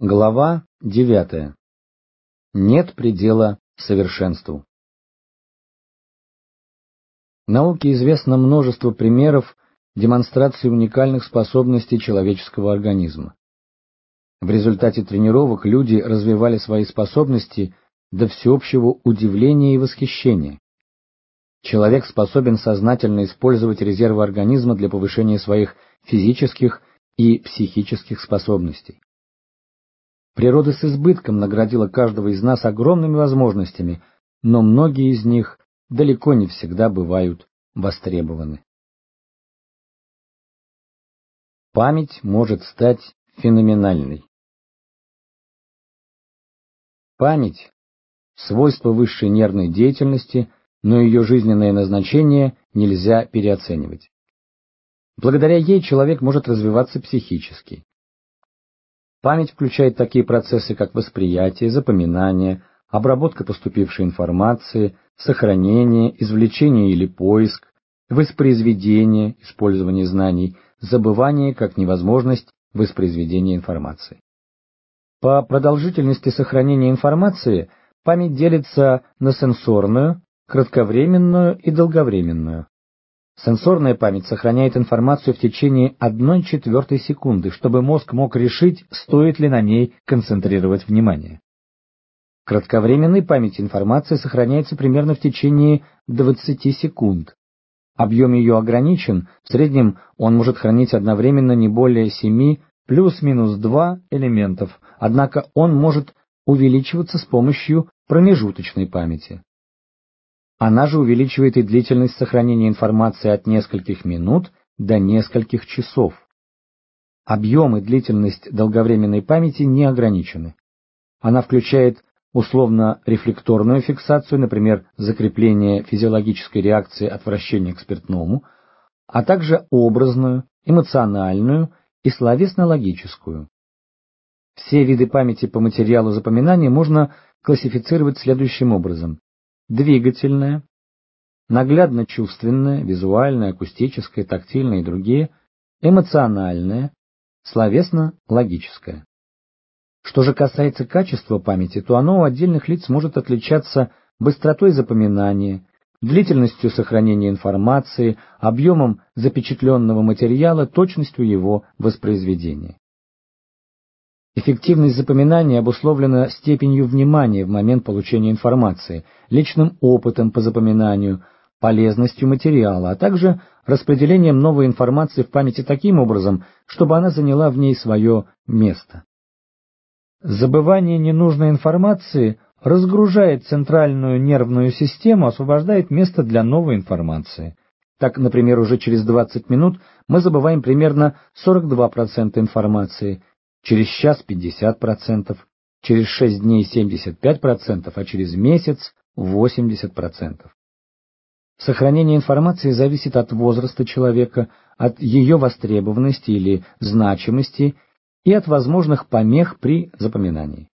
Глава девятая. Нет предела совершенству. Науке известно множество примеров демонстрации уникальных способностей человеческого организма. В результате тренировок люди развивали свои способности до всеобщего удивления и восхищения. Человек способен сознательно использовать резервы организма для повышения своих физических и психических способностей. Природа с избытком наградила каждого из нас огромными возможностями, но многие из них далеко не всегда бывают востребованы. Память может стать феноменальной. Память – свойство высшей нервной деятельности, но ее жизненное назначение нельзя переоценивать. Благодаря ей человек может развиваться психически. Память включает такие процессы, как восприятие, запоминание, обработка поступившей информации, сохранение, извлечение или поиск, воспроизведение, использование знаний, забывание как невозможность воспроизведения информации. По продолжительности сохранения информации память делится на сенсорную, кратковременную и долговременную. Сенсорная память сохраняет информацию в течение 1 четвертой секунды, чтобы мозг мог решить, стоит ли на ней концентрировать внимание. В кратковременной памяти информация сохраняется примерно в течение 20 секунд. Объем ее ограничен, в среднем он может хранить одновременно не более 7 плюс-минус 2 элементов, однако он может увеличиваться с помощью промежуточной памяти. Она же увеличивает и длительность сохранения информации от нескольких минут до нескольких часов. Объем и длительность долговременной памяти не ограничены. Она включает условно-рефлекторную фиксацию, например, закрепление физиологической реакции отвращения к спиртному, а также образную, эмоциональную и словесно-логическую. Все виды памяти по материалу запоминания можно классифицировать следующим образом двигательная, наглядно-чувственная, визуальная, акустическая, тактильная и другие, эмоциональная, словесно-логическая. Что же касается качества памяти, то оно у отдельных лиц может отличаться быстротой запоминания, длительностью сохранения информации, объемом запечатленного материала, точностью его воспроизведения. Эффективность запоминания обусловлена степенью внимания в момент получения информации, личным опытом по запоминанию, полезностью материала, а также распределением новой информации в памяти таким образом, чтобы она заняла в ней свое место. Забывание ненужной информации разгружает центральную нервную систему, освобождает место для новой информации. Так, например, уже через 20 минут мы забываем примерно 42% информации – через час 50%, через 6 дней 75%, а через месяц 80%. Сохранение информации зависит от возраста человека, от ее востребованности или значимости и от возможных помех при запоминании.